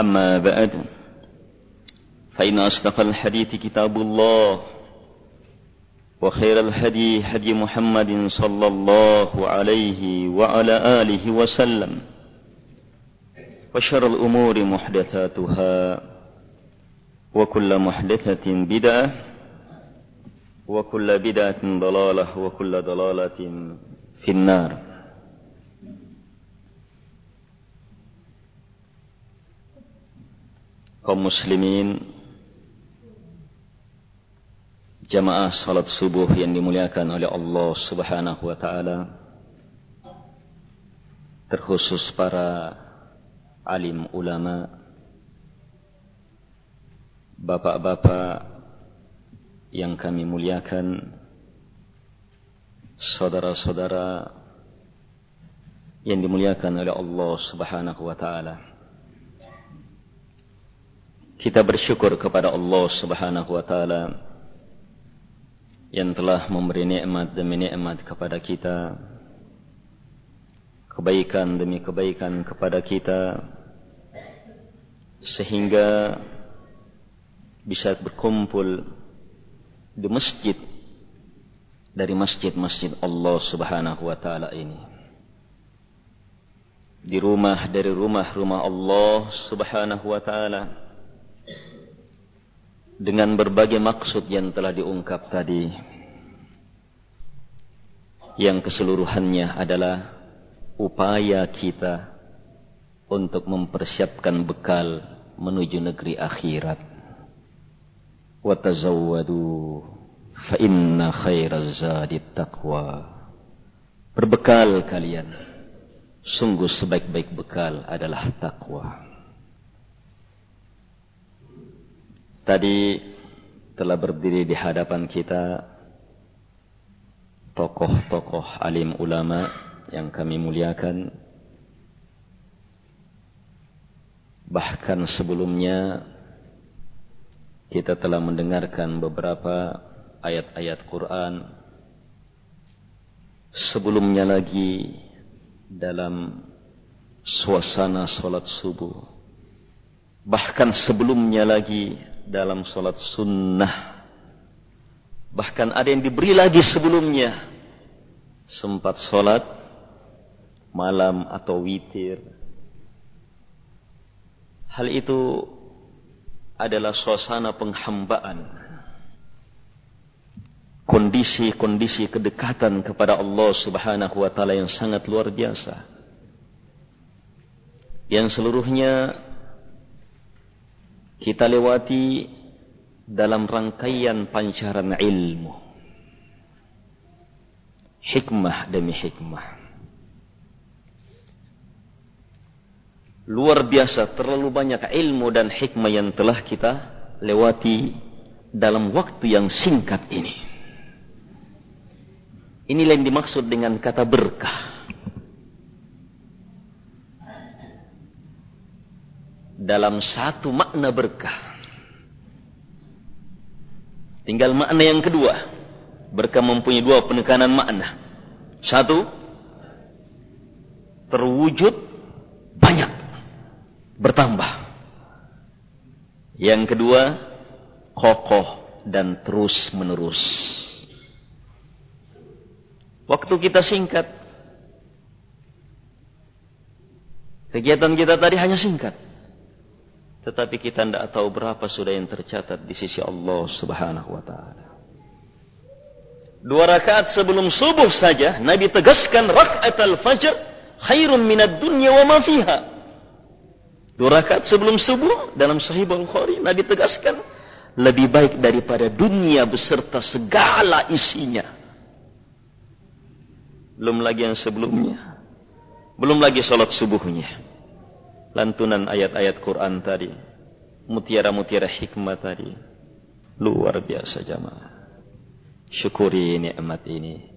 أما بعد فإن أصدق الحديث كتاب الله وخير الهدي هدي محمد صلى الله عليه وعلى آله وسلم وشر الأمور محدثاتها وكل محدثة بدعة وكل بدعة ضلالة وكل ضلالة في النار. Kaum muslimin jamaah salat subuh yang dimuliakan oleh Allah Subhanahu wa taala terkhusus para alim ulama bapak-bapak yang kami muliakan saudara-saudara yang dimuliakan oleh Allah Subhanahu wa taala kita bersyukur kepada Allah Subhanahu wa taala yang telah memberi nikmat demi nikmat kepada kita kebaikan demi kebaikan kepada kita sehingga bisa berkumpul di masjid dari masjid-masjid Allah Subhanahu wa taala ini. Di rumah dari rumah-rumah Allah Subhanahu wa taala dengan berbagai maksud yang telah diungkap tadi. Yang keseluruhannya adalah upaya kita untuk mempersiapkan bekal menuju negeri akhirat. Wa tazawwadu fa inna khairaz zadi taqwa. Berbekal kalian sungguh sebaik-baik bekal adalah takwa Tadi telah berdiri di hadapan kita tokoh-tokoh alim ulama yang kami muliakan. Bahkan sebelumnya kita telah mendengarkan beberapa ayat-ayat Quran. Sebelumnya lagi dalam suasana solat subuh. Bahkan sebelumnya lagi dalam solat sunnah. Bahkan ada yang diberi lagi sebelumnya. Sempat solat malam atau witir. Hal itu adalah suasana penghambaan. Kondisi-kondisi kedekatan kepada Allah subhanahu wa ta'ala yang sangat luar biasa. Yang seluruhnya kita lewati dalam rangkaian pancaran ilmu. Hikmah demi hikmah. Luar biasa terlalu banyak ilmu dan hikmah yang telah kita lewati dalam waktu yang singkat ini. Inilah yang dimaksud dengan kata berkah. Dalam satu makna berkah. Tinggal makna yang kedua. Berkah mempunyai dua penekanan makna. Satu, terwujud banyak, bertambah. Yang kedua, kokoh dan terus menerus. Waktu kita singkat. Kegiatan kita tadi hanya singkat Tetapi kita tidak tahu berapa sudah yang tercatat di sisi Allah subhanahu wa ta'ala. Dua rakaat sebelum subuh saja, Nabi tegaskan rakaat al-fajr khairun minat dunya wa ma fiha. Dua rakaat sebelum subuh dalam sahih Bukhari, Nabi tegaskan lebih baik daripada dunia beserta segala isinya. Belum lagi yang sebelumnya. Belum lagi salat subuhnya lantunan ayat-ayat Quran tadi, mutiara-mutiara hikmah tadi, luar biasa jamaah. Syukuri nikmat ini,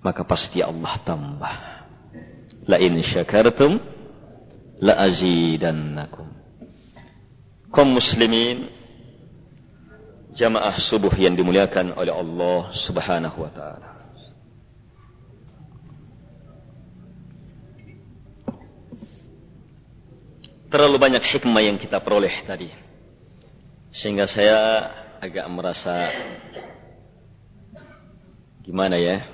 maka pasti Allah tambah. La in syakartum la azidannakum. Kaum muslimin jamaah subuh yang dimuliakan oleh Allah Subhanahu wa taala. Terlalu banyak hikmah yang kita peroleh tadi. Sehingga saya agak merasa gimana ya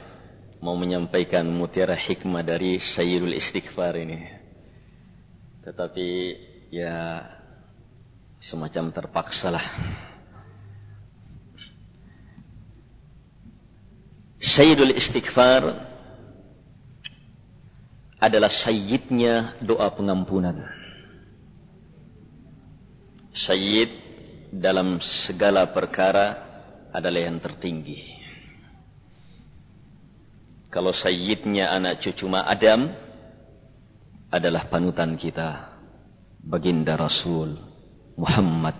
mau menyampaikan mutiara hikmah dari Sayyidul Istighfar ini. Tetapi ya semacam terpaksa lah. Sayyidul Istighfar adalah sayyidnya doa pengampunan. Sayyid dalam segala perkara adalah yang tertinggi. Kalau sayyidnya anak cucu Ma Adam adalah panutan kita. Baginda Rasul Muhammad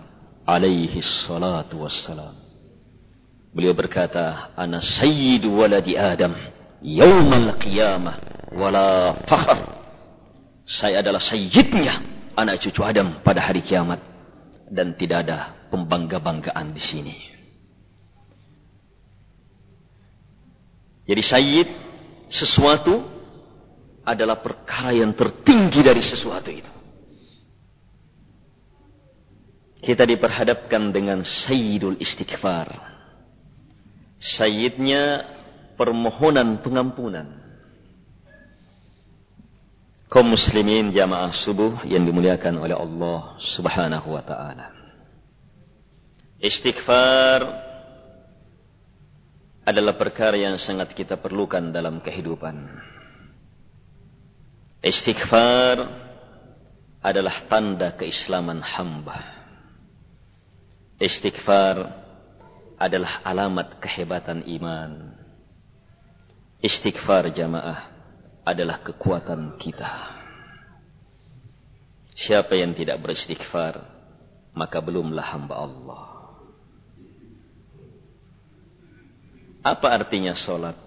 alaihi salatu wassalam. Beliau berkata, Ana sayyid waladi Adam yawmal qiyamah wala fakhr. Saya adalah sayyidnya anak cucu Adam pada hari kiamat dan tidak ada pembangga-banggaan di sini. Jadi sayyid sesuatu adalah perkara yang tertinggi dari sesuatu itu. Kita diperhadapkan dengan sayyidul istighfar. Sayyidnya permohonan pengampunan. Kaum muslimin jamaah subuh yang dimuliakan oleh Allah Subhanahu wa taala. Istighfar adalah perkara yang sangat kita perlukan dalam kehidupan. Istighfar adalah tanda keislaman hamba. Istighfar adalah alamat kehebatan iman. Istighfar jamaah adalah kekuatan kita. Siapa yang tidak beristighfar, maka belumlah hamba Allah. Apa artinya solat?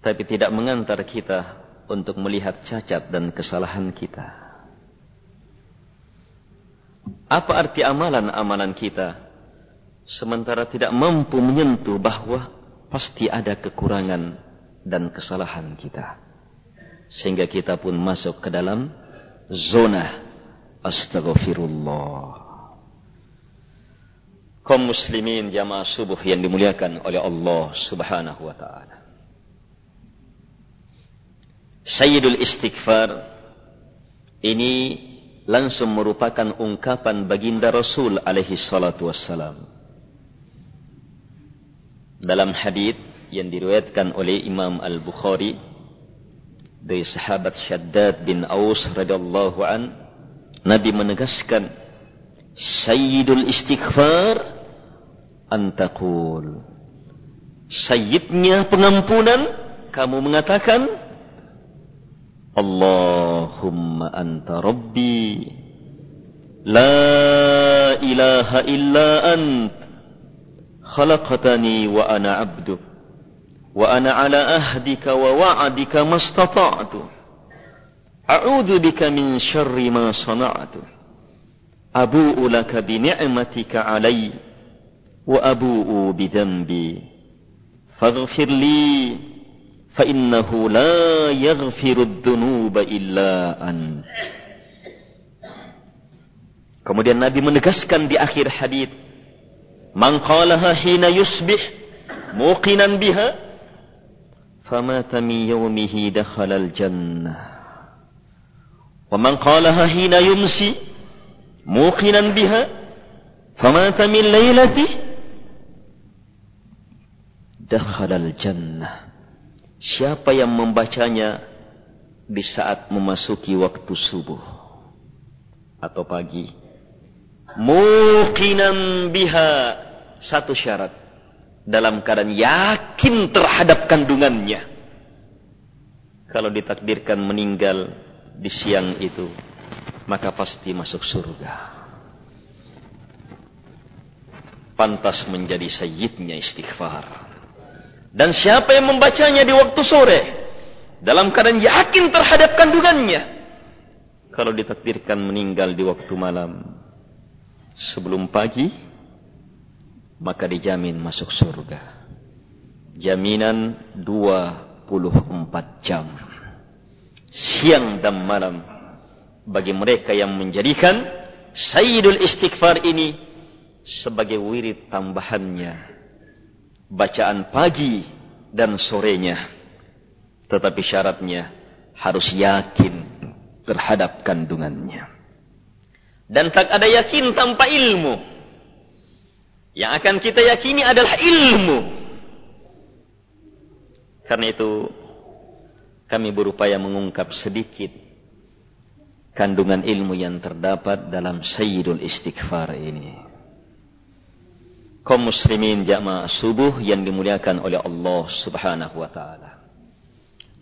Tapi tidak mengantar kita untuk melihat cacat dan kesalahan kita. Apa arti amalan-amalan kita? Sementara tidak mampu menyentuh bahawa pasti ada kekurangan dan kesalahan kita sehingga kita pun masuk ke dalam zona astaghfirullah. Kaum muslimin jamaah subuh yang dimuliakan oleh Allah subhanahu wa ta'ala. Sayyidul Istighfar ini langsung merupakan ungkapan baginda Rasul alaihi salatu wassalam. Dalam hadis yang diriwayatkan oleh Imam Al-Bukhari dari sahabat Syaddad bin Aus radhiyallahu an Nabi menegaskan Sayyidul istighfar antakul Sayyidnya pengampunan kamu mengatakan Allahumma anta rabbi la ilaha illa ant khalaqtani wa ana abduk وأنا على أهدك ووعدك ما استطعت. أعوذ بك من شر ما صنعت. أبوء لك بنعمتك علي وأبوء بذنبي. فاغفر لي فإنه لا يغفر الذنوب إلا أنت. Kemudian Nabi menegaskan di akhir hadis, "Man qalaha hina yusbih muqinan biha فمات من يومه دخل الجنة ومن قالها حين يمسي muqinan biha famata min lailati dakhala al-jannah siapa yang membacanya di saat memasuki waktu subuh atau pagi muqinan biha satu syarat Dalam keadaan yakin terhadap kandungannya kalau ditakdirkan meninggal di siang itu maka pasti masuk surga. Pantas menjadi sayyidnya istighfar. Dan siapa yang membacanya di waktu sore dalam keadaan yakin terhadap kandungannya kalau ditakdirkan meninggal di waktu malam sebelum pagi maka dijamin masuk surga. Jaminan 24 jam. Siang dan malam. Bagi mereka yang menjadikan Sayyidul Istighfar ini sebagai wirid tambahannya. Bacaan pagi dan sorenya. Tetapi syaratnya harus yakin terhadap kandungannya. Dan tak ada yakin tanpa ilmu yang akan kita yakini adalah ilmu karena itu kami berupaya mengungkap sedikit kandungan ilmu yang terdapat dalam Sayyidul Istighfar ini. Kaum muslimin jamaah subuh yang dimuliakan oleh Allah Subhanahu wa taala.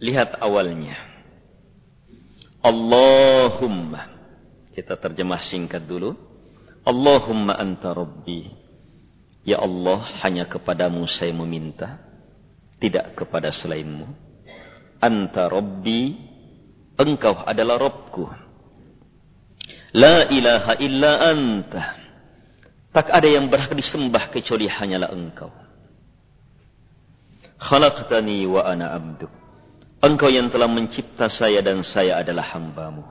Lihat awalnya. Allahumma kita terjemah singkat dulu. Allahumma anta rabbi. Ya Allah, hanya kepadamu saya meminta, tidak kepada selainmu. Anta rabbi, engkau adalah Rabbku. La ilaha illa anta. Tak ada yang berhak disembah kecuali hanyalah engkau. Khalaqtani wa ana abduk. Engkau yang telah mencipta saya dan saya adalah hambamu.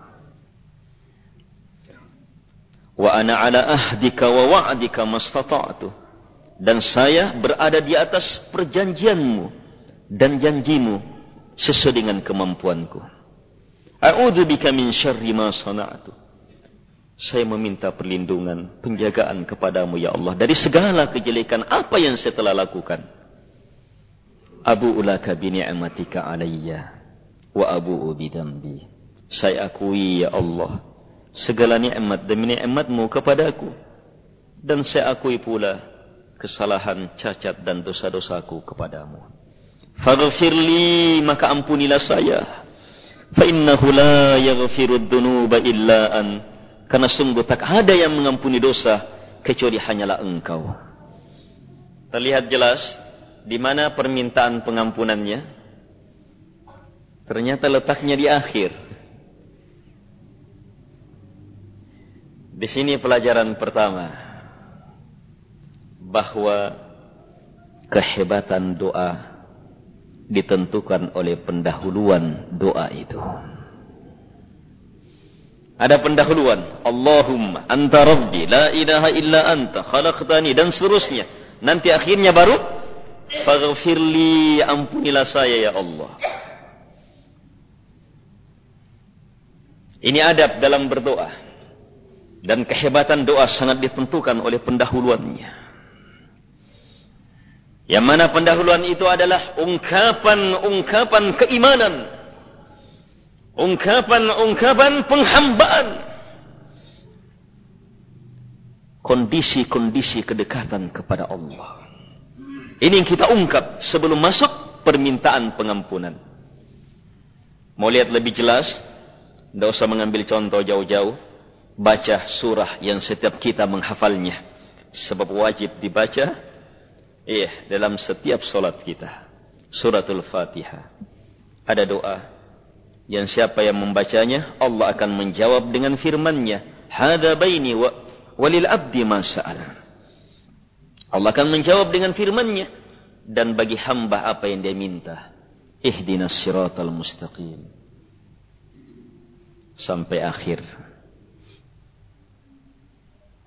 Wa ana ala ahdika wa wa'dika mastata'tu. Dan saya berada di atas perjanjianmu dan janjimu sesuai dengan kemampuanku. A'udzu bika min syarri ma sana'tu. Saya meminta perlindungan, penjagaan kepadamu ya Allah dari segala kejelekan apa yang saya telah lakukan. Abu ulaka bi ni'matika alayya wa abu bi dambi. Saya akui ya Allah segala nikmat demi nikmatmu kepadaku dan saya akui pula kesalahan, cacat dan dosa-dosaku kepadamu. Faghfirli maka ampunilah saya. Fa innahu la yaghfiru dzunuba illa anta. Karena sungguh tak ada yang mengampuni dosa kecuali hanyalah engkau. Terlihat jelas di mana permintaan pengampunannya. Ternyata letaknya di akhir. Di sini pelajaran pertama. Bahawa kehebatan doa ditentukan oleh pendahuluan doa itu. Ada pendahuluan. Allahumma anta rabbi la ilaha illa anta khalaqtani dan seterusnya. Nanti akhirnya baru faghfirli ampunilah saya ya Allah. Ini adab dalam berdoa. Dan kehebatan doa sangat ditentukan oleh pendahuluannya. Yang mana pendahuluan itu adalah ungkapan-ungkapan keimanan. Ungkapan-ungkapan penghambaan. Kondisi-kondisi kedekatan kepada Allah. Ini yang kita ungkap sebelum masuk permintaan pengampunan. Mau lihat lebih jelas? Tidak usah mengambil contoh jauh-jauh. Baca surah yang setiap kita menghafalnya. Sebab wajib dibaca iya dalam setiap solat kita. Suratul fatihah ada doa. Yang siapa yang membacanya Allah akan menjawab dengan firman-Nya. Hada baini wa walil abdi ma Allah akan menjawab dengan firman-Nya. Dan bagi hamba apa yang dia minta. Ihdinas siratal mustaqim. Sampai akhir.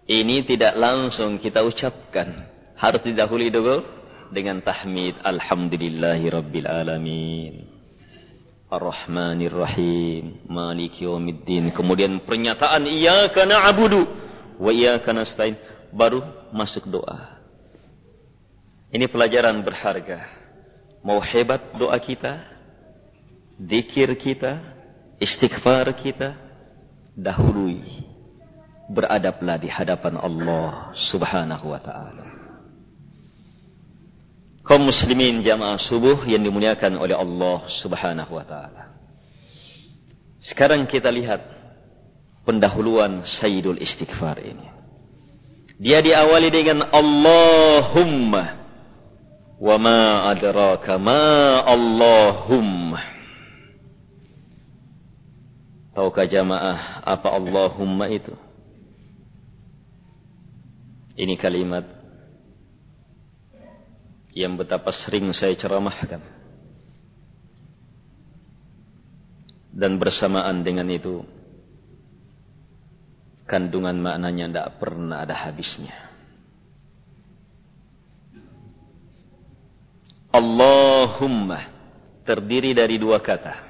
Ini tidak langsung kita ucapkan harus didahului dulu dengan tahmid alhamdulillahi rabbil alamin Ar-Rahmanir Rahim, Maliki Yawmiddin. Kemudian pernyataan iyyaka na'budu wa iyyaka nasta'in baru masuk doa. Ini pelajaran berharga. Mau hebat doa kita, zikir kita, istighfar kita, dahului beradablah di hadapan Allah Subhanahu wa taala. Kaum muslimin jamaah subuh yang dimuliakan oleh Allah Subhanahu wa taala. Sekarang kita lihat pendahuluan Sayyidul Istighfar ini. Dia diawali dengan Allahumma wa ma adraka ma Allahumma. Tahukah jamaah apa Allahumma itu? Ini kalimat yang betapa sering saya ceramahkan. Dan bersamaan dengan itu, kandungan maknanya tidak pernah ada habisnya. Allahumma terdiri dari dua kata.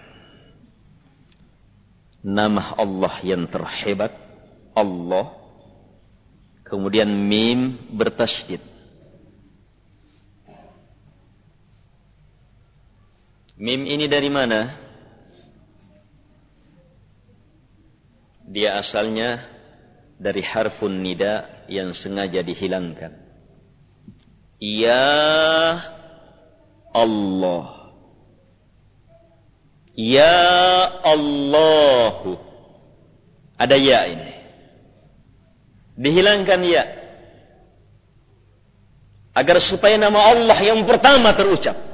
Nama Allah yang terhebat, Allah. Kemudian mim bertasydid. Mim ini dari mana? Dia asalnya dari harfun nida yang sengaja dihilangkan. Ya Allah. Ya Allahu. Ada ya ini. Dihilangkan ya. Agar supaya nama Allah yang pertama terucap.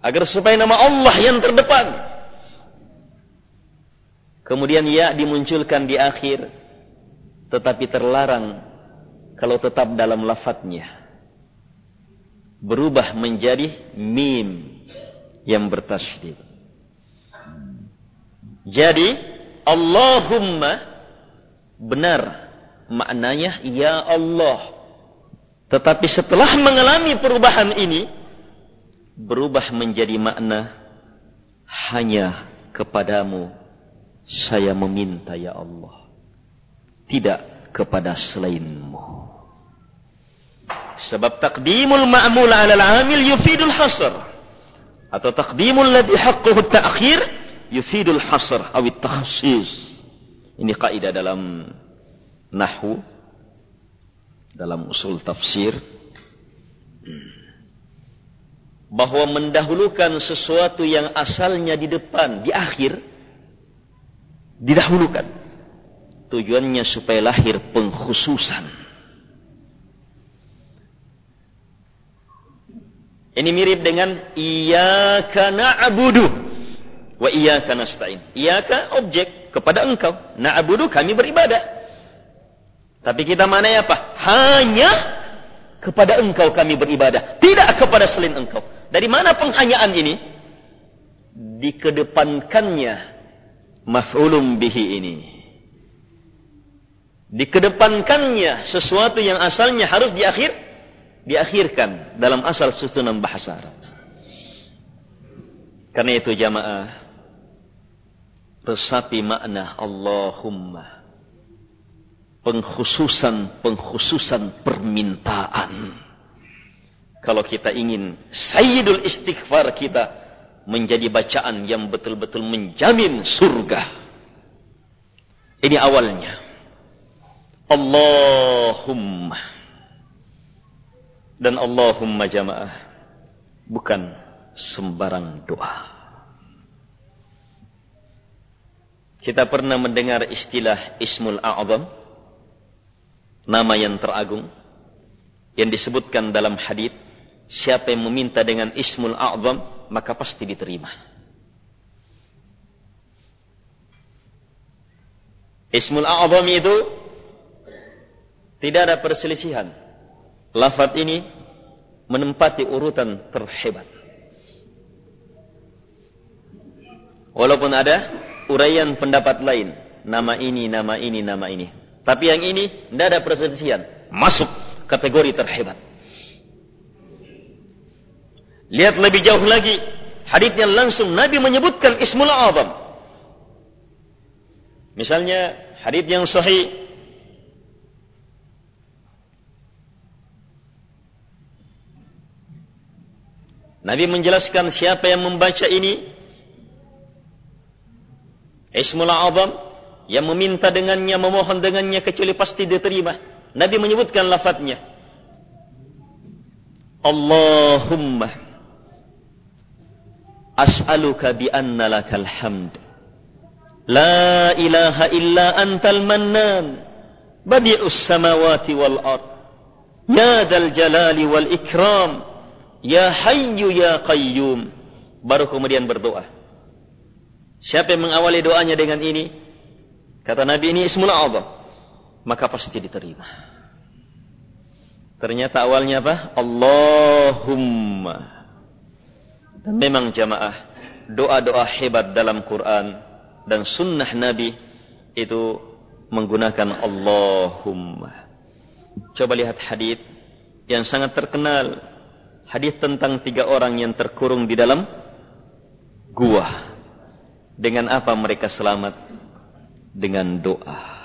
Agar supaya nama Allah yang terdepan. Kemudian ya dimunculkan di akhir. Tetapi terlarang kalau tetap dalam lafadznya. Berubah menjadi mim yang bertasydid. Jadi Allahumma benar maknanya ya Allah. Tetapi setelah mengalami perubahan ini berubah menjadi makna hanya kepadamu saya meminta ya Allah. Tidak kepada selainmu. Sebab taqdimul ma'mul 'ala al-'amil yufidul hasr atau taqdimul ladhi haqquhu at-ta'khir yufidul hasr atau at-takhsis. Ini kaidah dalam nahwu dalam usul tafsir bahwa mendahulukan sesuatu yang asalnya di depan di akhir didahulukan. Tujuannya supaya lahir pengkhususan. Ini mirip dengan iyyaka na'budu wa iyyaka nasta'in. Iyyaka objek kepada engkau, na'budu kami beribadah. Tapi kita mana apa? Hanya kepada engkau kami beribadah, tidak kepada selain engkau. Dari mana penghanyaan ini? Dikedepankannya maf'ulum bihi ini. Dikedepankannya sesuatu yang asalnya harus diakhir, diakhirkan dalam asal susunan bahasa Arab. Karena itu jamaah, resapi makna Allahumma. Pengkhususan-pengkhususan permintaan. Kalau kita ingin sayyidul istighfar kita menjadi bacaan yang betul-betul menjamin surga. Ini awalnya. Allahumma. Dan Allahumma jamaah. Bukan sembarang doa. Kita pernah mendengar istilah Ismul A'zam. Nama yang teragung. Yang disebutkan dalam hadith. Siapa yang meminta dengan Ismul A'zam maka pasti diterima. Ismul A'zam itu tidak ada perselisihan. Lafaz ini menempati urutan terhebat. Walaupun ada uraian pendapat lain, nama ini, nama ini, nama ini. Tapi yang ini tidak ada perselisihan, masuk kategori terhebat. Lihat lebih jauh lagi. Hadithnya langsung Nabi menyebutkan Ismul Azam. Misalnya hadis yang sahih Nabi menjelaskan siapa yang membaca ini Ismul Azam yang meminta dengannya, memohon dengannya kecuali pasti diterima. Nabi menyebutkan lafadznya. Allahumma as'aluka bi anna lakal hamd. La ilaha illa antal mannan. Badi'us samawati wal ard. Ya dal jalali wal ikram. Ya hayyu ya qayyum. Baru kemudian berdoa. Siapa yang mengawali doanya dengan ini? Kata Nabi ini ismul azam. Maka pasti diterima. Ternyata awalnya apa? Allahumma. Memang jamaah. Doa-doa hebat dalam Quran. Dan sunnah Nabi. Itu menggunakan Allahumma. Coba lihat hadith yang sangat terkenal hadis tentang tiga orang yang terkurung di dalam gua. Dengan apa mereka selamat? Dengan doa.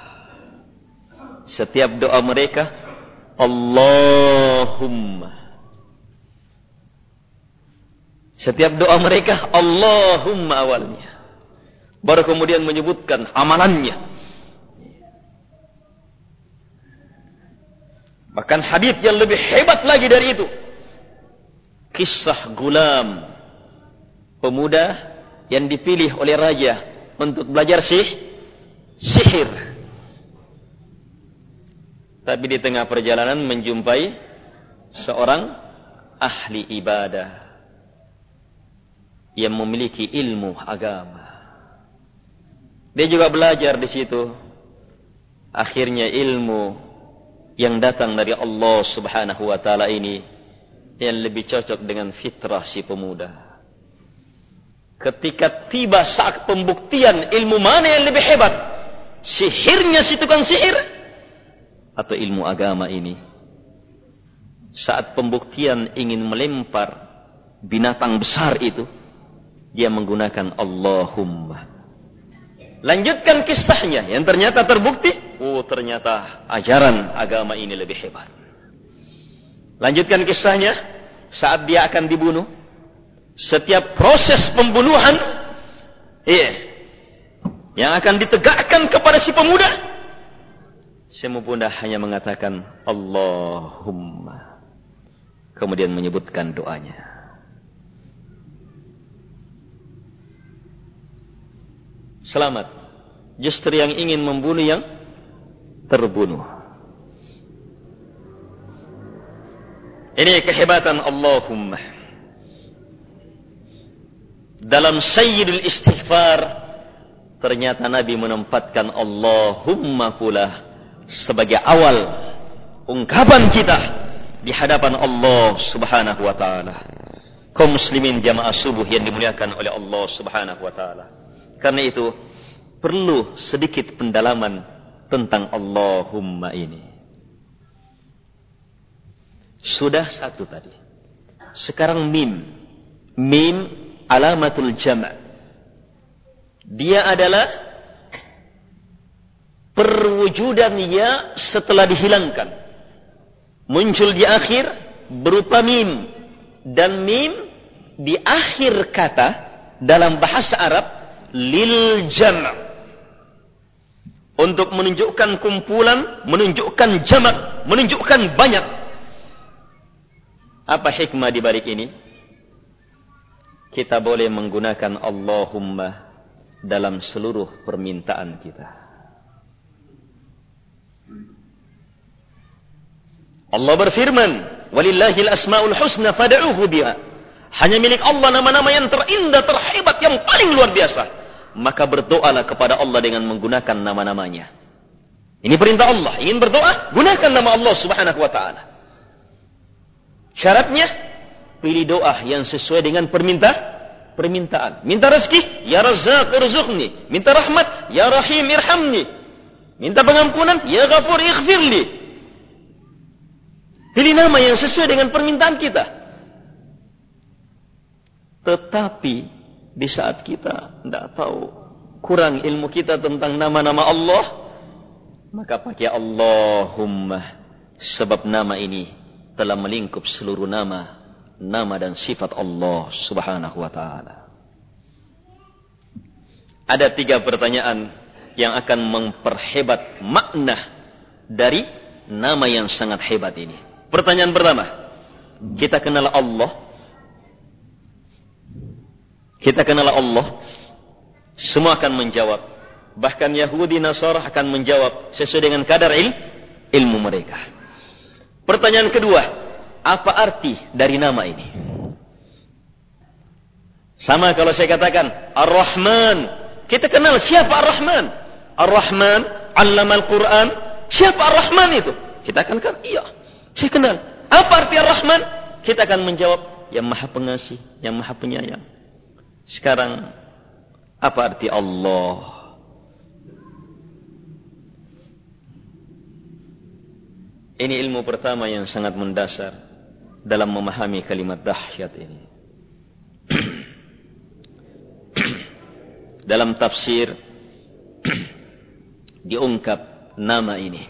Setiap doa mereka, Allahumma. Setiap doa mereka, Allahumma awalnya. Baru kemudian menyebutkan amalannya. Bahkan hadis yang lebih hebat lagi dari itu kisah gulam pemuda yang dipilih oleh raja untuk belajar sih sihir tapi di tengah perjalanan menjumpai seorang ahli ibadah yang memiliki ilmu agama dia juga belajar di situ akhirnya ilmu yang datang dari Allah Subhanahu wa taala ini yang lebih cocok dengan fitrah si pemuda. Ketika tiba saat pembuktian ilmu mana yang lebih hebat? Sihirnya si tukang sihir? Atau ilmu agama ini? Saat pembuktian ingin melempar binatang besar itu, dia menggunakan Allahumma. Lanjutkan kisahnya yang ternyata terbukti. Oh ternyata ajaran agama ini lebih hebat. Lanjutkan kisahnya saat dia akan dibunuh. Setiap proses pembunuhan iya, yang akan ditegakkan kepada si pemuda. Si pemuda hanya mengatakan Allahumma. Kemudian menyebutkan doanya. Selamat. Justru yang ingin membunuh yang terbunuh. Ini kehebatan Allahumma. Dalam Sayyidul Istighfar, ternyata Nabi menempatkan Allahumma pula sebagai awal ungkapan kita di hadapan Allah Subhanahu wa taala. Kaum muslimin jamaah subuh yang dimuliakan oleh Allah Subhanahu wa taala. Karena itu perlu sedikit pendalaman tentang Allahumma ini. Sudah satu tadi. Sekarang mim. Mim alamatul jama' Dia adalah perwujudan ya setelah dihilangkan. Muncul di akhir berupa mim. Dan mim di akhir kata dalam bahasa Arab lil jama' Untuk menunjukkan kumpulan, menunjukkan jamak, menunjukkan banyak. Apa hikmah di balik ini? Kita boleh menggunakan Allahumma dalam seluruh permintaan kita. Allah berfirman, "Walillahil asmaul husna fad'uhu biha." Hanya milik Allah nama-nama yang terindah, terhebat, yang paling luar biasa. Maka berdoalah kepada Allah dengan menggunakan nama-namanya. Ini perintah Allah. Ingin berdoa, gunakan nama Allah subhanahu wa ta'ala. Syaratnya pilih doa yang sesuai dengan perminta permintaan. Minta rezeki, ya Razzaq irzuqni. Minta rahmat, ya Rahim irhamni. Minta pengampunan, ya Ghafur ighfirli. Pilih nama yang sesuai dengan permintaan kita. Tetapi di saat kita tidak tahu kurang ilmu kita tentang nama-nama Allah, Maka pakai Allahumma. Sebab nama ini telah melingkup seluruh nama. Nama dan sifat Allah subhanahu wa ta'ala. Ada tiga pertanyaan yang akan memperhebat makna dari nama yang sangat hebat ini. Pertanyaan pertama. Kita kenal Allah. Kita kenal Allah. Semua akan menjawab. Bahkan Yahudi Nasara akan menjawab sesuai dengan kadar il, ilmu mereka. Pertanyaan kedua, apa arti dari nama ini? Sama kalau saya katakan Ar-Rahman, kita kenal siapa Ar-Rahman? Ar-Rahman, Allama Al-Quran, siapa Ar-Rahman itu? Kita akan kan, iya, saya kenal. Apa arti Ar-Rahman? Kita akan menjawab, yang maha pengasih, yang maha penyayang. Sekarang, apa arti Allah? Ini ilmu pertama yang sangat mendasar dalam memahami kalimat dahsyat ini. dalam tafsir diungkap nama ini.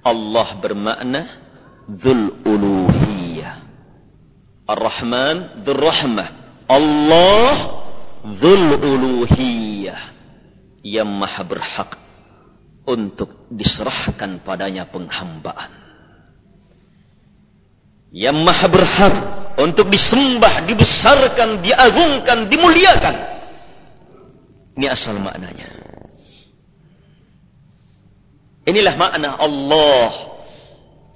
Allah bermakna Dhul Uluhiyah. Ar-Rahman Dhul Rahmah. Allah Dhul Uluhiyah. Yang maha berhak untuk diserahkan padanya penghambaan. Yang maha berhak untuk disembah, dibesarkan, diagungkan, dimuliakan. Ini asal maknanya. Inilah makna Allah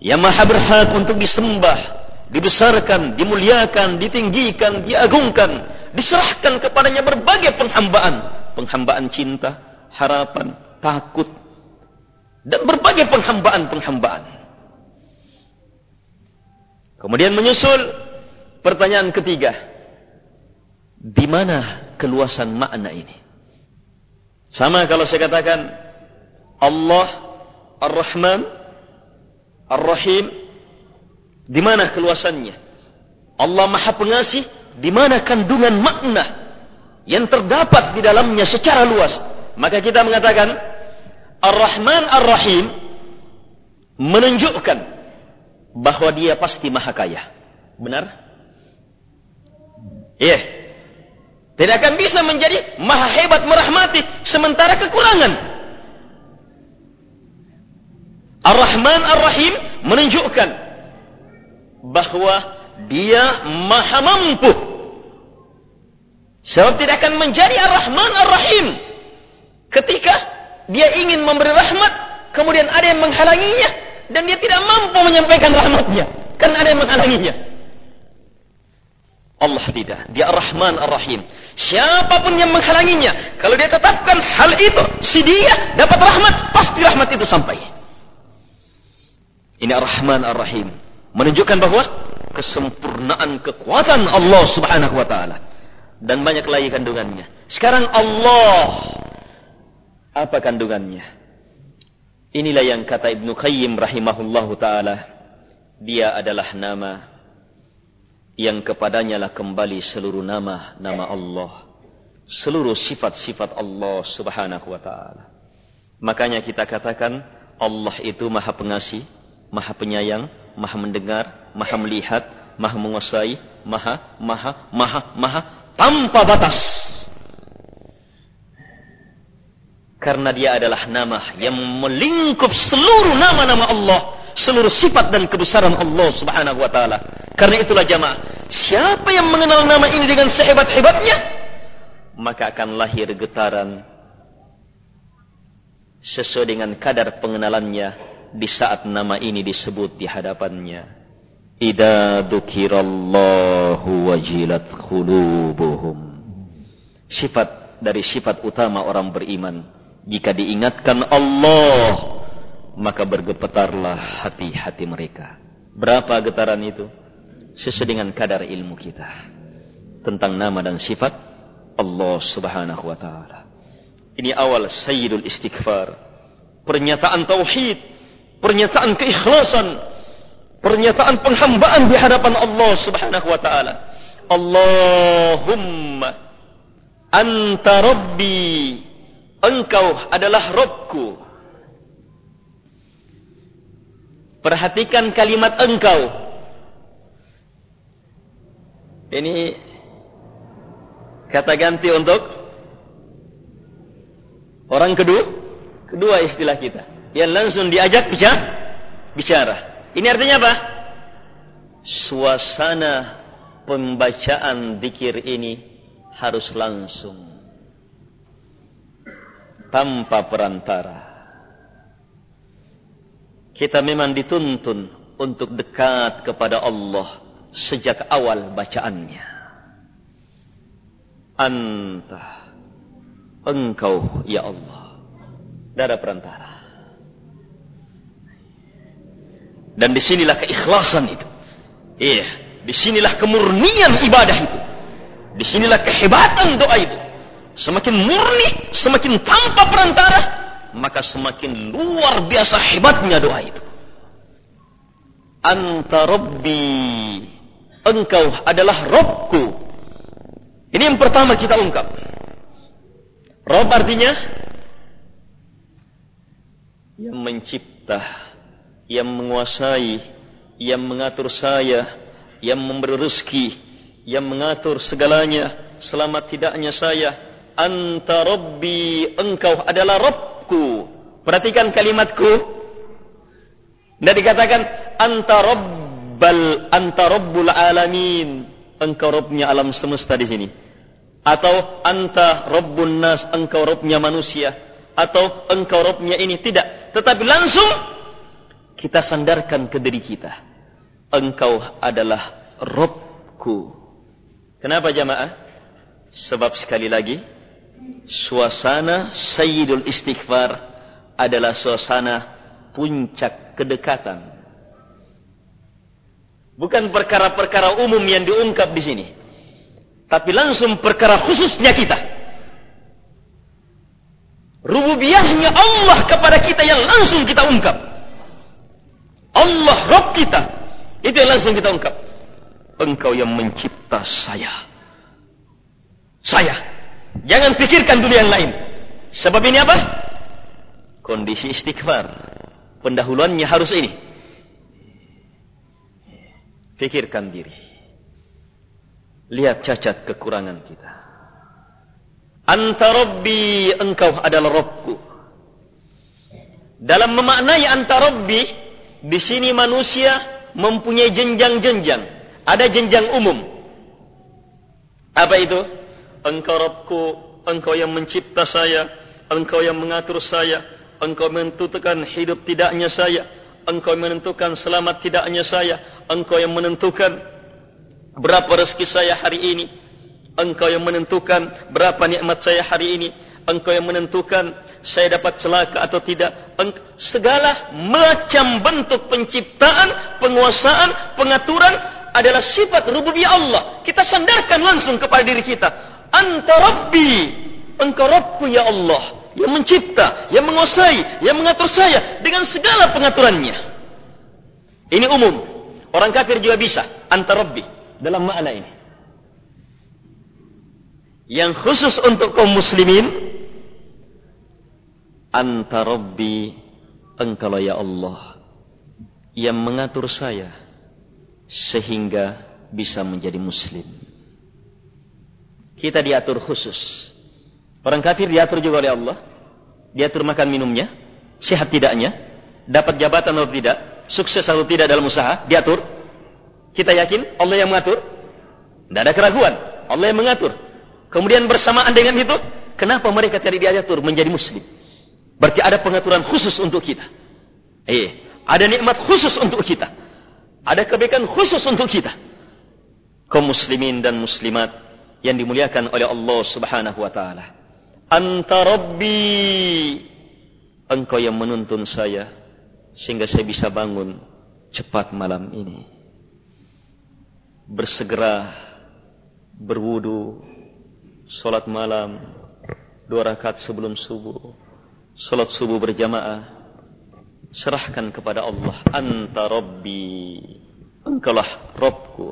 yang maha berhak untuk disembah, dibesarkan, dimuliakan, ditinggikan, diagungkan, diserahkan kepadanya berbagai penghambaan. Penghambaan cinta, harapan, takut, dan berbagai penghambaan-penghambaan. Kemudian menyusul pertanyaan ketiga. Di mana keluasan makna ini? Sama kalau saya katakan Allah Ar-Rahman Ar-Rahim di mana keluasannya? Allah Maha Pengasih di mana kandungan makna yang terdapat di dalamnya secara luas? Maka kita mengatakan Ar-Rahman Ar-Rahim menunjukkan bahawa dia pasti maha kaya. Benar? Iya. Yeah. Tidak akan bisa menjadi maha hebat merahmati sementara kekurangan. Ar-Rahman Ar-Rahim menunjukkan bahawa dia maha mampu. Sebab tidak akan menjadi Ar-Rahman Ar-Rahim ketika dia ingin memberi rahmat, kemudian ada yang menghalanginya, dan dia tidak mampu menyampaikan rahmatnya, karena ada yang menghalanginya. Allah tidak. Dia Ar-Rahman Ar-Rahim. Siapapun yang menghalanginya, kalau dia tetapkan hal itu, si dia dapat rahmat, pasti rahmat itu sampai. Ini Ar-Rahman Ar-Rahim. Menunjukkan bahawa kesempurnaan kekuatan Allah Subhanahu Wa Taala dan banyak lagi kandungannya. Sekarang Allah apa kandungannya? Inilah yang kata Ibn Qayyim rahimahullah ta'ala. Dia adalah nama yang kepadanya lah kembali seluruh nama, nama Allah. Seluruh sifat-sifat Allah subhanahu wa ta'ala. Makanya kita katakan Allah itu maha pengasih, maha penyayang, maha mendengar, maha melihat, maha menguasai, maha, maha, maha, maha, tanpa batas. Karena dia adalah nama yang melingkup seluruh nama-nama Allah. Seluruh sifat dan kebesaran Allah subhanahu wa ta'ala. Karena itulah jamaah. Siapa yang mengenal nama ini dengan sehebat-hebatnya. Maka akan lahir getaran. Sesuai dengan kadar pengenalannya. Di saat nama ini disebut di hadapannya. Ida dukirallahu wajilat khulubuhum. Sifat dari sifat utama orang beriman jika diingatkan Allah maka bergetarlah hati-hati mereka berapa getaran itu sesuai dengan kadar ilmu kita tentang nama dan sifat Allah Subhanahu wa taala ini awal sayyidul istighfar pernyataan tauhid pernyataan keikhlasan pernyataan penghambaan di hadapan Allah Subhanahu wa taala Allahumma anta rabbi engkau adalah Robku Perhatikan kalimat engkau. Ini kata ganti untuk orang kedua. Kedua istilah kita. Yang langsung diajak bicara. bicara. Ini artinya apa? Suasana pembacaan dikir ini harus langsung. Tanpa perantara kita memang dituntun untuk dekat kepada Allah sejak awal bacaannya. Anta, engkau ya Allah, darah perantara. Dan disinilah keikhlasan itu. Iya, disinilah kemurnian ibadah itu. Disinilah kehebatan doa itu. Semakin murni, semakin tanpa perantara, maka semakin luar biasa hebatnya doa itu. Anta Rabbi, engkau adalah Robku. Ini yang pertama kita ungkap. Rob artinya yang mencipta, yang menguasai, yang mengatur saya, yang memberi rezeki, yang mengatur segalanya, selamat tidaknya saya. Anta Rabbi, engkau adalah Rabb Robku. Perhatikan kalimatku. Dan dikatakan anta rabbal anta rabbul alamin. Engkau Rabbnya alam semesta di sini. Atau anta rabbun nas, engkau Rabbnya manusia. Atau engkau Rabbnya ini tidak, tetapi langsung kita sandarkan ke diri kita. Engkau adalah Rabbku. Kenapa jamaah? Sebab sekali lagi suasana Sayyidul Istighfar adalah suasana puncak kedekatan. Bukan perkara-perkara umum yang diungkap di sini. Tapi langsung perkara khususnya kita. Rububiyahnya Allah kepada kita yang langsung kita ungkap. Allah Rabb kita. Itu yang langsung kita ungkap. Engkau yang mencipta saya. Saya. Jangan pikirkan dunia yang lain. Sebab ini apa? Kondisi istighfar. Pendahuluannya harus ini. Pikirkan diri. Lihat cacat kekurangan kita. Anta Rabbi, engkau adalah Rabbku. Dalam memaknai Anta Rabbi, di sini manusia mempunyai jenjang-jenjang. Ada jenjang umum. Apa itu? Engkau Rabbku, Engkau yang mencipta saya, Engkau yang mengatur saya, Engkau menentukan hidup tidaknya saya, Engkau menentukan selamat tidaknya saya, Engkau yang menentukan berapa rezeki saya hari ini, Engkau yang menentukan berapa nikmat saya hari ini, Engkau yang menentukan saya dapat celaka atau tidak. Segala macam bentuk penciptaan, penguasaan, pengaturan adalah sifat rububiyah Allah. Kita sandarkan langsung kepada diri kita. Anta Rabbi. Engkau Rabbku ya Allah. Yang mencipta, yang menguasai, yang mengatur saya dengan segala pengaturannya. Ini umum. Orang kafir juga bisa. Anta Rabbi. Dalam makna ini. Yang khusus untuk kaum muslimin. Anta Rabbi. Engkau ya Allah. Yang mengatur saya. Sehingga bisa menjadi muslim kita diatur khusus. Orang kafir diatur juga oleh Allah. Diatur makan minumnya, sehat tidaknya, dapat jabatan atau tidak, sukses atau tidak dalam usaha, diatur. Kita yakin Allah yang mengatur. Tidak ada keraguan. Allah yang mengatur. Kemudian bersamaan dengan itu, kenapa mereka tidak diatur menjadi muslim? Berarti ada pengaturan khusus untuk kita. Eh, ada nikmat khusus untuk kita. Ada kebaikan khusus untuk kita. Kaum muslimin dan muslimat yang dimuliakan oleh Allah Subhanahu wa taala. Anta Rabbi Engkau yang menuntun saya sehingga saya bisa bangun cepat malam ini. Bersegera berwudu, salat malam dua rakaat sebelum subuh, salat subuh berjamaah. Serahkan kepada Allah, Anta Rabbi. Engkaulah Rabbku.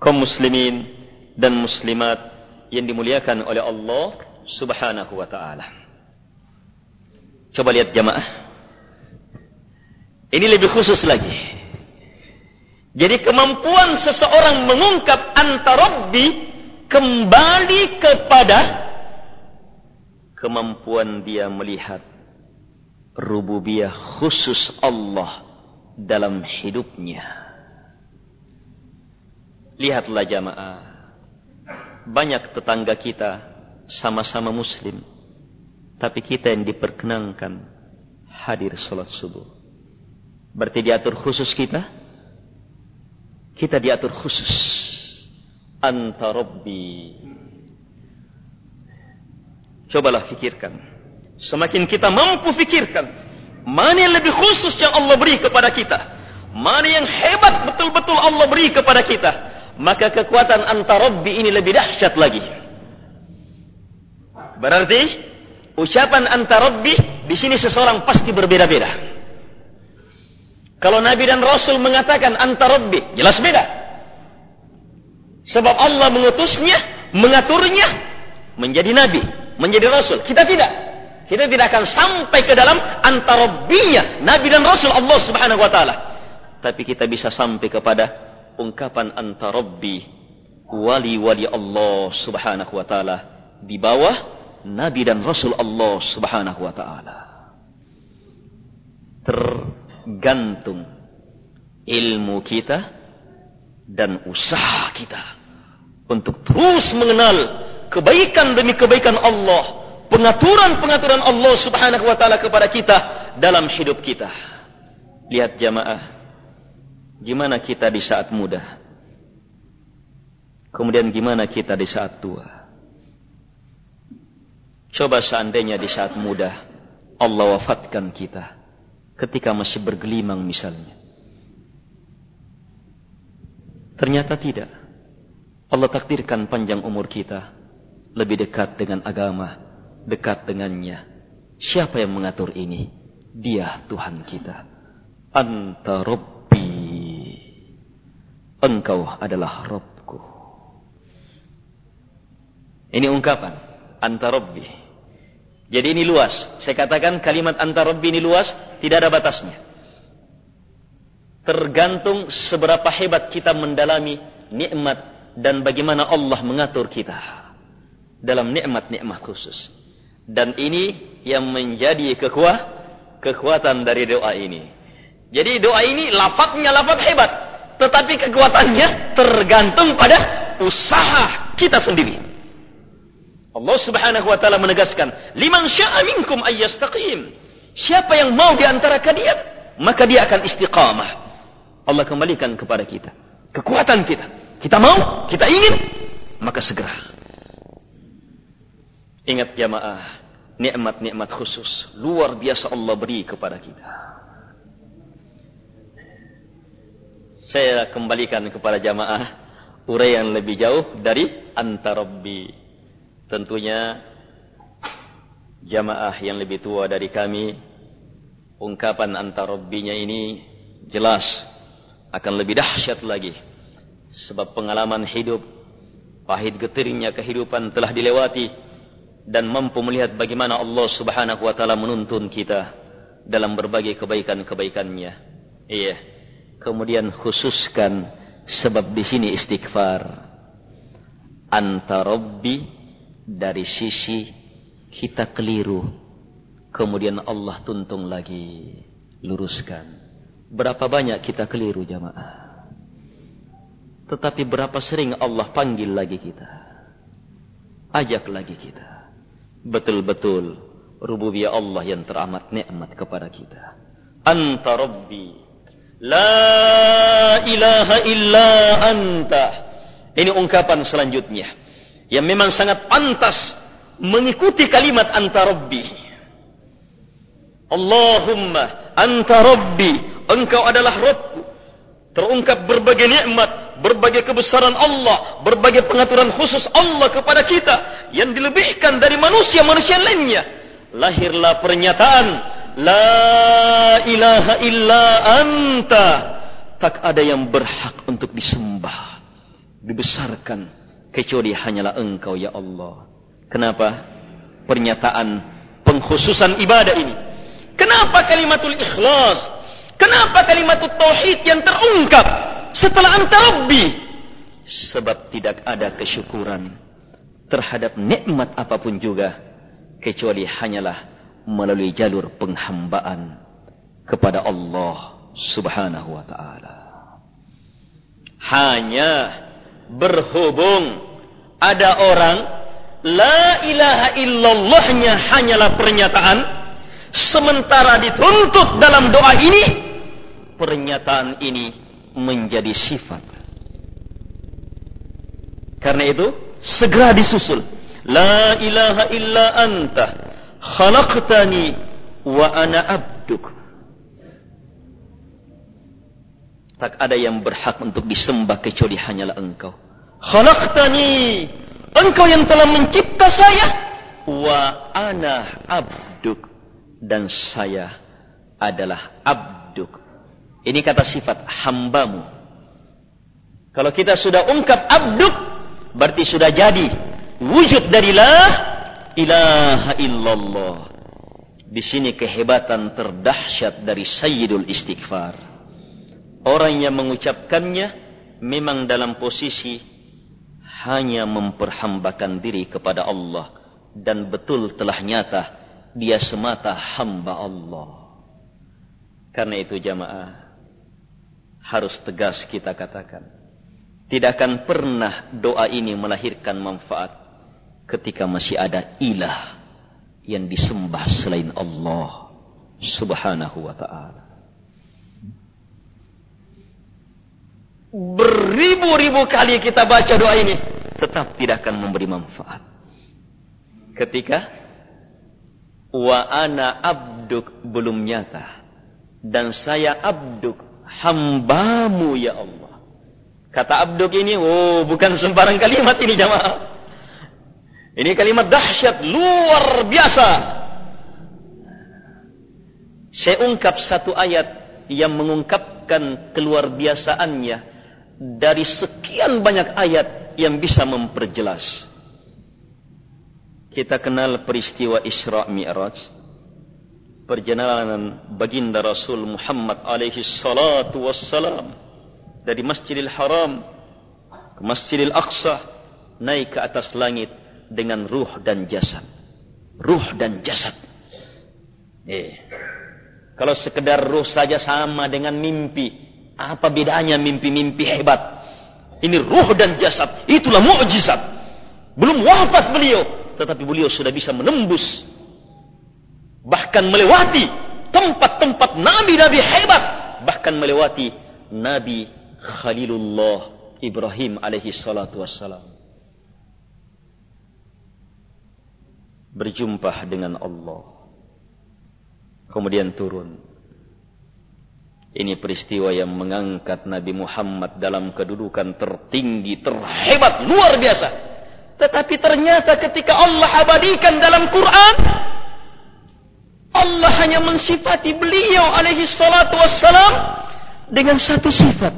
Kaum muslimin dan muslimat yang dimuliakan oleh Allah Subhanahu wa taala. Coba lihat jamaah. Ini lebih khusus lagi. Jadi kemampuan seseorang mengungkap antarabbi kembali kepada kemampuan dia melihat rububiyah khusus Allah dalam hidupnya. Lihatlah jamaah. Banyak tetangga kita sama-sama muslim. Tapi kita yang diperkenankan hadir solat subuh. Berarti diatur khusus kita? Kita diatur khusus. Anta Rabbi. Cobalah fikirkan. Semakin kita mampu fikirkan. Mana yang lebih khusus yang Allah beri kepada kita. Mana yang hebat betul-betul Allah beri kepada kita. Maka kekuatan Anta Rabbi ini lebih dahsyat lagi. Berarti ucapan Anta Rabbi di sini seseorang pasti berbeda-beda. Kalau Nabi dan Rasul mengatakan antara Rabbi, jelas beda. Sebab Allah mengutusnya, mengaturnya, menjadi Nabi, menjadi Rasul. Kita tidak. Kita tidak akan sampai ke dalam antara Rabbinya, Nabi dan Rasul Allah subhanahu wa ta'ala. Tapi kita bisa sampai kepada ungkapan antara Rabbi, wali-wali Allah subhanahu wa ta'ala. Di bawah Nabi dan Rasul Allah subhanahu wa ta'ala. Ter gantung ilmu kita dan usaha kita untuk terus mengenal kebaikan demi kebaikan Allah, pengaturan-pengaturan Allah Subhanahu wa taala kepada kita dalam hidup kita. Lihat jamaah, gimana kita di saat muda. Kemudian gimana kita di saat tua. Coba seandainya di saat muda Allah wafatkan kita ketika masih bergelimang misalnya. Ternyata tidak. Allah takdirkan panjang umur kita lebih dekat dengan agama, dekat dengannya. Siapa yang mengatur ini? Dia Tuhan kita. Anta Rabbi. Engkau adalah Rabbku. Ini ungkapan. Anta Rabbi. Jadi ini luas. Saya katakan kalimat antar Rabbi ini luas, tidak ada batasnya. Tergantung seberapa hebat kita mendalami nikmat dan bagaimana Allah mengatur kita dalam nikmat-nikmat khusus. Dan ini yang menjadi kekuah, kekuatan dari doa ini. Jadi doa ini lafadznya lafadz hebat. Tetapi kekuatannya tergantung pada usaha kita sendiri. Allah Subhanahu wa taala menegaskan, "Liman syaa'a minkum ayyastaqim." Siapa yang mau di antara kalian, maka dia akan istiqamah. Allah kembalikan kepada kita kekuatan kita. Kita mau, kita ingin, maka segera. Ingat jamaah, nikmat-nikmat khusus luar biasa Allah beri kepada kita. Saya kembalikan kepada jamaah uraian lebih jauh dari antarabbi tentunya jamaah yang lebih tua dari kami ungkapan antara Rabbinya ini jelas akan lebih dahsyat lagi. Sebab pengalaman hidup pahit getirnya kehidupan telah dilewati dan mampu melihat bagaimana Allah Subhanahu wa taala menuntun kita dalam berbagai kebaikan-kebaikannya. Iya. Kemudian khususkan sebab di sini istighfar. Anta rabbi dari sisi kita keliru. Kemudian Allah tuntung lagi. Luruskan. Berapa banyak kita keliru jamaah? Tetapi berapa sering Allah panggil lagi kita? Ajak lagi kita betul-betul rububiyah Allah yang teramat nikmat kepada kita. Anta rabbi. La ilaha illa anta. Ini ungkapan selanjutnya. Yang memang sangat pantas mengikuti kalimat anta rabbi. Allahumma anta rabbi. Engkau adalah Rabbku. Terungkap berbagai nikmat berbagai kebesaran Allah berbagai pengaturan khusus Allah kepada kita yang dilebihkan dari manusia-manusia lainnya lahirlah pernyataan la ilaha illa anta tak ada yang berhak untuk disembah dibesarkan kecuali hanyalah engkau ya Allah. Kenapa? Pernyataan pengkhususan ibadah ini. Kenapa kalimatul ikhlas? Kenapa kalimat tauhid yang terungkap setelah anta rabbi? Sebab tidak ada kesyukuran terhadap nikmat apapun juga kecuali hanyalah melalui jalur penghambaan kepada Allah Subhanahu wa taala. Hanya berhubung ada orang la ilaha illallahnya hanyalah pernyataan sementara dituntut dalam doa ini pernyataan ini menjadi sifat. Karena itu segera disusul. La ilaha illa anta khalaqtani wa ana abduk. Tak ada yang berhak untuk disembah kecuali hanyalah engkau. Khalaqtani. Engkau yang telah mencipta saya. Wa ana abduk. Dan saya adalah abduk. Ini kata sifat hambamu. Kalau kita sudah ungkap abduk, berarti sudah jadi wujud dari la ilaha illallah. Di sini kehebatan terdahsyat dari Sayyidul Istighfar. Orang yang mengucapkannya memang dalam posisi hanya memperhambakan diri kepada Allah dan betul telah nyata dia semata hamba Allah. Karena itu jamaah harus tegas kita katakan tidak akan pernah doa ini melahirkan manfaat ketika masih ada ilah yang disembah selain Allah subhanahu wa ta'ala. Beribu-ribu kali kita baca doa ini, tetap tidak akan memberi manfaat. Ketika wa ana abduk belum nyata dan saya abduk hambamu ya Allah. Kata abduk ini, oh bukan sembarang kalimat ini jamaah. Ini kalimat dahsyat luar biasa. Saya ungkap satu ayat yang mengungkapkan keluar biasaannya dari sekian banyak ayat yang bisa memperjelas. Kita kenal peristiwa Isra Mi'raj. Perjalanan baginda Rasul Muhammad alaihi salatu wassalam dari Masjidil Haram ke Masjidil Aqsa naik ke atas langit dengan ruh dan jasad. Ruh dan jasad. Eh. Kalau sekedar ruh saja sama dengan mimpi, apa bedanya mimpi-mimpi hebat? Ini ruh dan jasad, itulah mukjizat. Belum wafat beliau, tetapi beliau sudah bisa menembus bahkan melewati tempat-tempat nabi-nabi hebat, bahkan melewati Nabi Khalilullah Ibrahim alaihi salatu wassalam. berjumpa dengan Allah. Kemudian turun. Ini peristiwa yang mengangkat Nabi Muhammad dalam kedudukan tertinggi, terhebat, luar biasa. Tetapi ternyata ketika Allah abadikan dalam Quran, Allah hanya mensifati beliau alaihi salatu wassalam dengan satu sifat.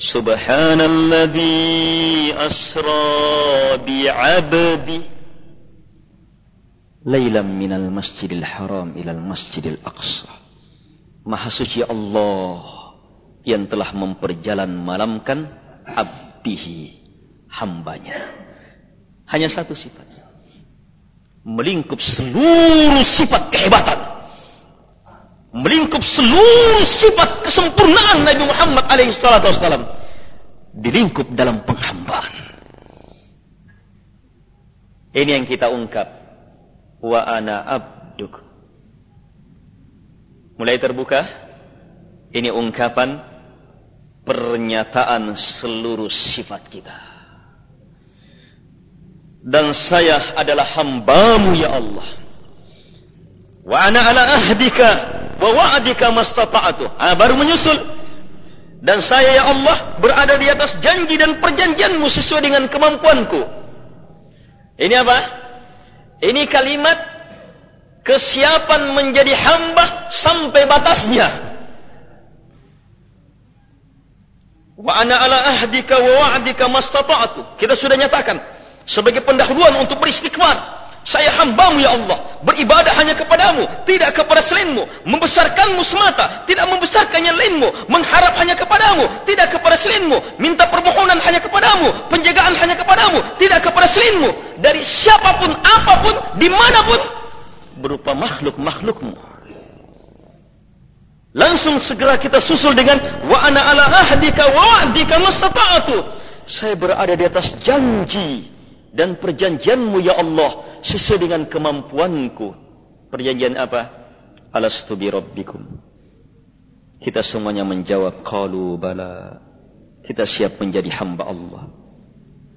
Subhanalladzi asra bi'abdi Lailam minal masjidil haram ilal masjidil aqsa. Maha suci Allah yang telah memperjalan malamkan abdihi hambanya. Hanya satu sifat. Melingkup seluruh sifat kehebatan. Melingkup seluruh sifat kesempurnaan Nabi Muhammad alaihissalam. Dilingkup dalam penghambaan. Ini yang kita ungkap wa ana abduk. Mulai terbuka. Ini ungkapan pernyataan seluruh sifat kita. Dan saya adalah hambamu ya Allah. Wa ana ala ahdika wa wa'adika mastata'atu. Ah, baru menyusul. Dan saya ya Allah berada di atas janji dan perjanjianmu sesuai dengan kemampuanku. Ini apa? Ini kalimat kesiapan menjadi hamba sampai batasnya. Wa ana ala ahdika wa wa'dika mastata'tu. Kita sudah nyatakan sebagai pendahuluan untuk beristighfar. Saya hambamu ya Allah. Beribadah hanya kepadamu. Tidak kepada selainmu. Membesarkanmu semata. Tidak membesarkan yang lainmu. Mengharap hanya kepadamu. Tidak kepada selainmu. Minta permohonan hanya kepadamu. Penjagaan hanya kepadamu. Tidak kepada selainmu. Dari siapapun, apapun, dimanapun. Berupa makhluk-makhlukmu. Langsung segera kita susul dengan wa ana ala ahdika wa wa'dika mastata'tu. Saya berada di atas janji dan perjanjianmu ya Allah sesuai dengan kemampuanku. Perjanjian apa? Alastu bi rabbikum. Kita semuanya menjawab qalu bala. Kita siap menjadi hamba Allah.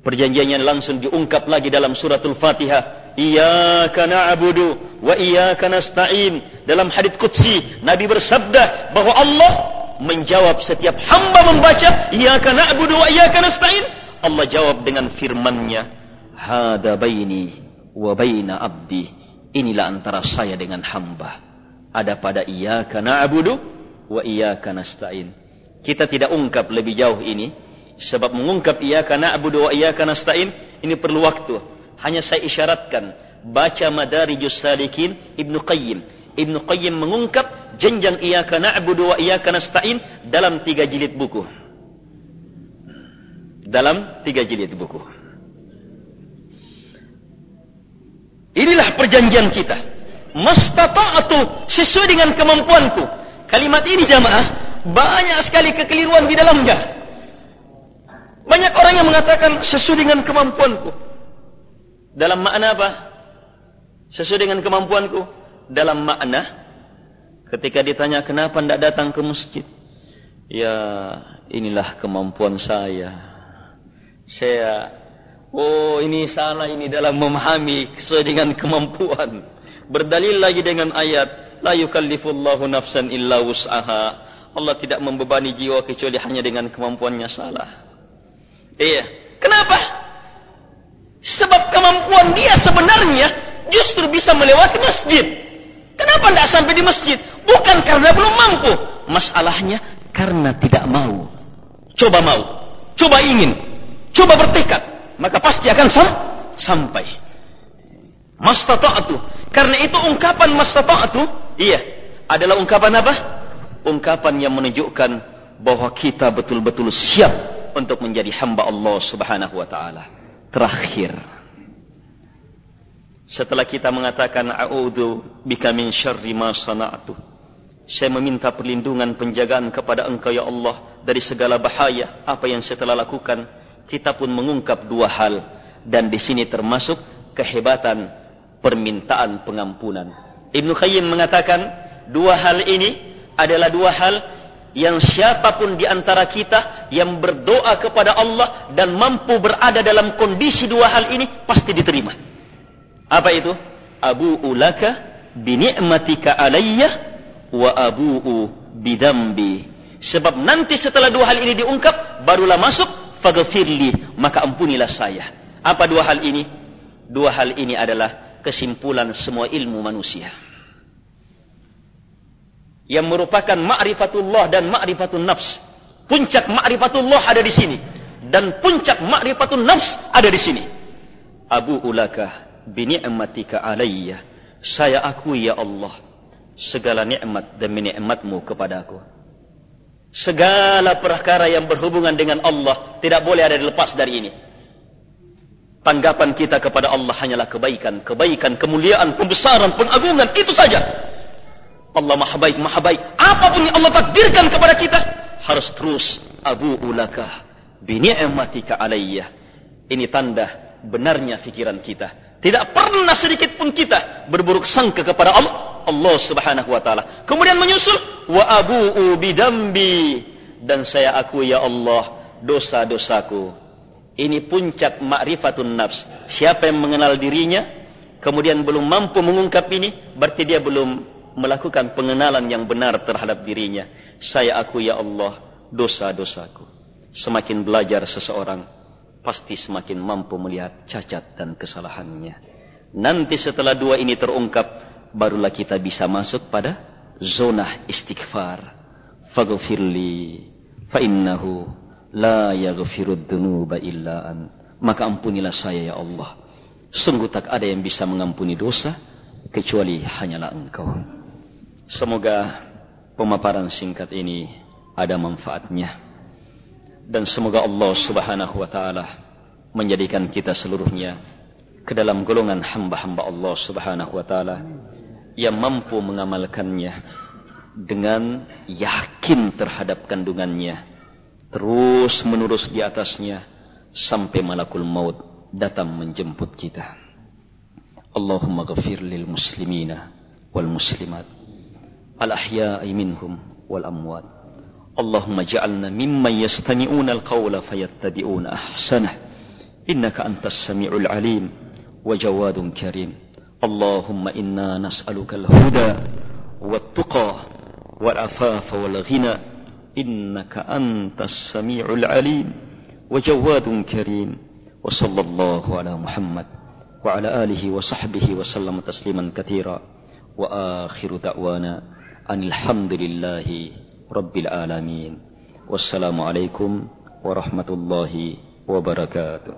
Perjanjiannya langsung diungkap lagi dalam suratul Fatihah. Iyyaka na'budu wa iyyaka nasta'in. Dalam hadis qudsi Nabi bersabda bahwa Allah menjawab setiap hamba membaca Iyyaka na'budu wa iyyaka nasta'in. Allah jawab dengan firman-Nya, hada baini wa baina abdi. Inilah antara saya dengan hamba. Ada pada iyyaka na'budu wa iyyaka nasta'in. Kita tidak ungkap lebih jauh ini. Sebab mengungkap iyyaka na'budu wa iyyaka nasta'in ini perlu waktu. Hanya saya isyaratkan baca madarijus salikin ibnu qayyim. Ibnu qayyim mengungkap jenjang iyyaka na'budu wa iyyaka nasta'in dalam tiga jilid buku. Dalam tiga jilid buku Inilah perjanjian kita. Mastata'atu sesuai dengan kemampuanku. Kalimat ini jamaah banyak sekali kekeliruan di dalamnya. Banyak orang yang mengatakan sesuai dengan kemampuanku. Dalam makna apa? Sesuai dengan kemampuanku. Dalam makna ketika ditanya kenapa tidak datang ke masjid. Ya inilah kemampuan saya. Saya Oh ini salah ini dalam memahami sesuai dengan kemampuan. Berdalil lagi dengan ayat. La yukallifullahu nafsan illa wus'aha. Allah tidak membebani jiwa kecuali hanya dengan kemampuannya salah. Iya. Kenapa? Sebab kemampuan dia sebenarnya justru bisa melewati masjid. Kenapa tidak sampai di masjid? Bukan karena belum mampu. Masalahnya karena tidak mau. Coba mau. Coba ingin. Coba bertekad maka pasti akan sam sampai. Mastata'atu. Karena itu ungkapan mastata'atu, iya, adalah ungkapan apa? Ungkapan yang menunjukkan bahwa kita betul-betul siap untuk menjadi hamba Allah Subhanahu wa taala. Terakhir. Setelah kita mengatakan a'udzu bika min syarri ma sana'tu. Saya meminta perlindungan penjagaan kepada Engkau ya Allah dari segala bahaya apa yang saya telah lakukan kita pun mengungkap dua hal dan di sini termasuk kehebatan permintaan pengampunan. Ibnu Qayyim mengatakan dua hal ini adalah dua hal yang siapapun di antara kita yang berdoa kepada Allah dan mampu berada dalam kondisi dua hal ini pasti diterima. Apa itu? Abu ulaka bi ni'matika alayya wa abu'u bidambi. Sebab nanti setelah dua hal ini diungkap barulah masuk faghfirli maka ampunilah saya. Apa dua hal ini? Dua hal ini adalah kesimpulan semua ilmu manusia. Yang merupakan ma'rifatullah dan ma'rifatun nafs. Puncak ma'rifatullah ada di sini. Dan puncak ma'rifatun nafs ada di sini. Abu ulaka bini'matika alayya. Saya akui ya Allah segala nikmat demi nikmatmu kepadaku segala perkara yang berhubungan dengan Allah tidak boleh ada lepas dari ini. Tanggapan kita kepada Allah hanyalah kebaikan, kebaikan, kemuliaan, pembesaran, pengagungan, itu saja. Allah maha baik, maha baik. Apapun yang Allah takdirkan kepada kita, harus terus abu ulaka bini'matika alayya. Ini tanda benarnya fikiran kita. Tidak pernah sedikit pun kita berburuk sangka kepada Allah Allah Subhanahu wa taala. Kemudian menyusul wa abu'u bidambi dan saya aku ya Allah dosa-dosaku. Ini puncak ma'rifatun nafs. Siapa yang mengenal dirinya kemudian belum mampu mengungkap ini berarti dia belum melakukan pengenalan yang benar terhadap dirinya. Saya aku ya Allah dosa-dosaku. Semakin belajar seseorang pasti semakin mampu melihat cacat dan kesalahannya. Nanti setelah dua ini terungkap barulah kita bisa masuk pada zona istighfar. Faghfirli fa innahu la yaghfirud dzunuba illa an. Maka ampunilah saya ya Allah. Sungguh tak ada yang bisa mengampuni dosa kecuali hanyalah engkau. Semoga pemaparan singkat ini ada manfaatnya. Dan semoga Allah subhanahu wa ta'ala menjadikan kita seluruhnya ke dalam golongan hamba-hamba Allah subhanahu wa ta'ala yang mampu mengamalkannya dengan yakin terhadap kandungannya terus menerus di atasnya sampai malakul maut datang menjemput kita. Allahumma ghafir lil muslimina wal muslimat al ahya'i minhum wal amwat. Allahumma ja'alna mimman yastami'una al qawla fayattabi'una ahsanah innaka antas sami'ul alim wa jawadun karim اللهم إنا نسألك الهدى والتقى والعفاف والغنى إنك أنت السميع العليم وجواد كريم وصلى الله على محمد وعلى آله وصحبه وسلم تسليما كثيرا وآخر دعوانا أن الحمد لله رب العالمين والسلام عليكم ورحمة الله وبركاته